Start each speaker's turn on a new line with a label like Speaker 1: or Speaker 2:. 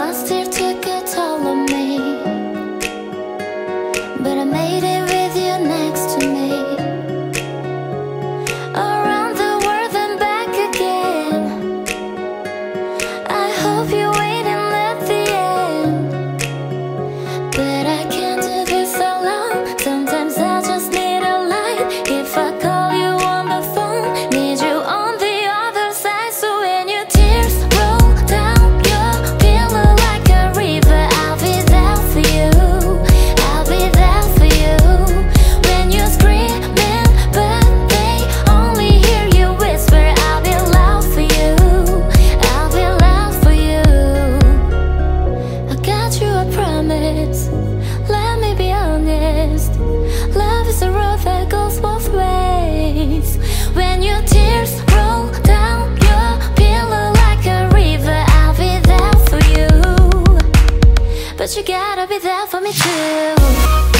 Speaker 1: last year took a toll on me. But I made you gotta be there for me too.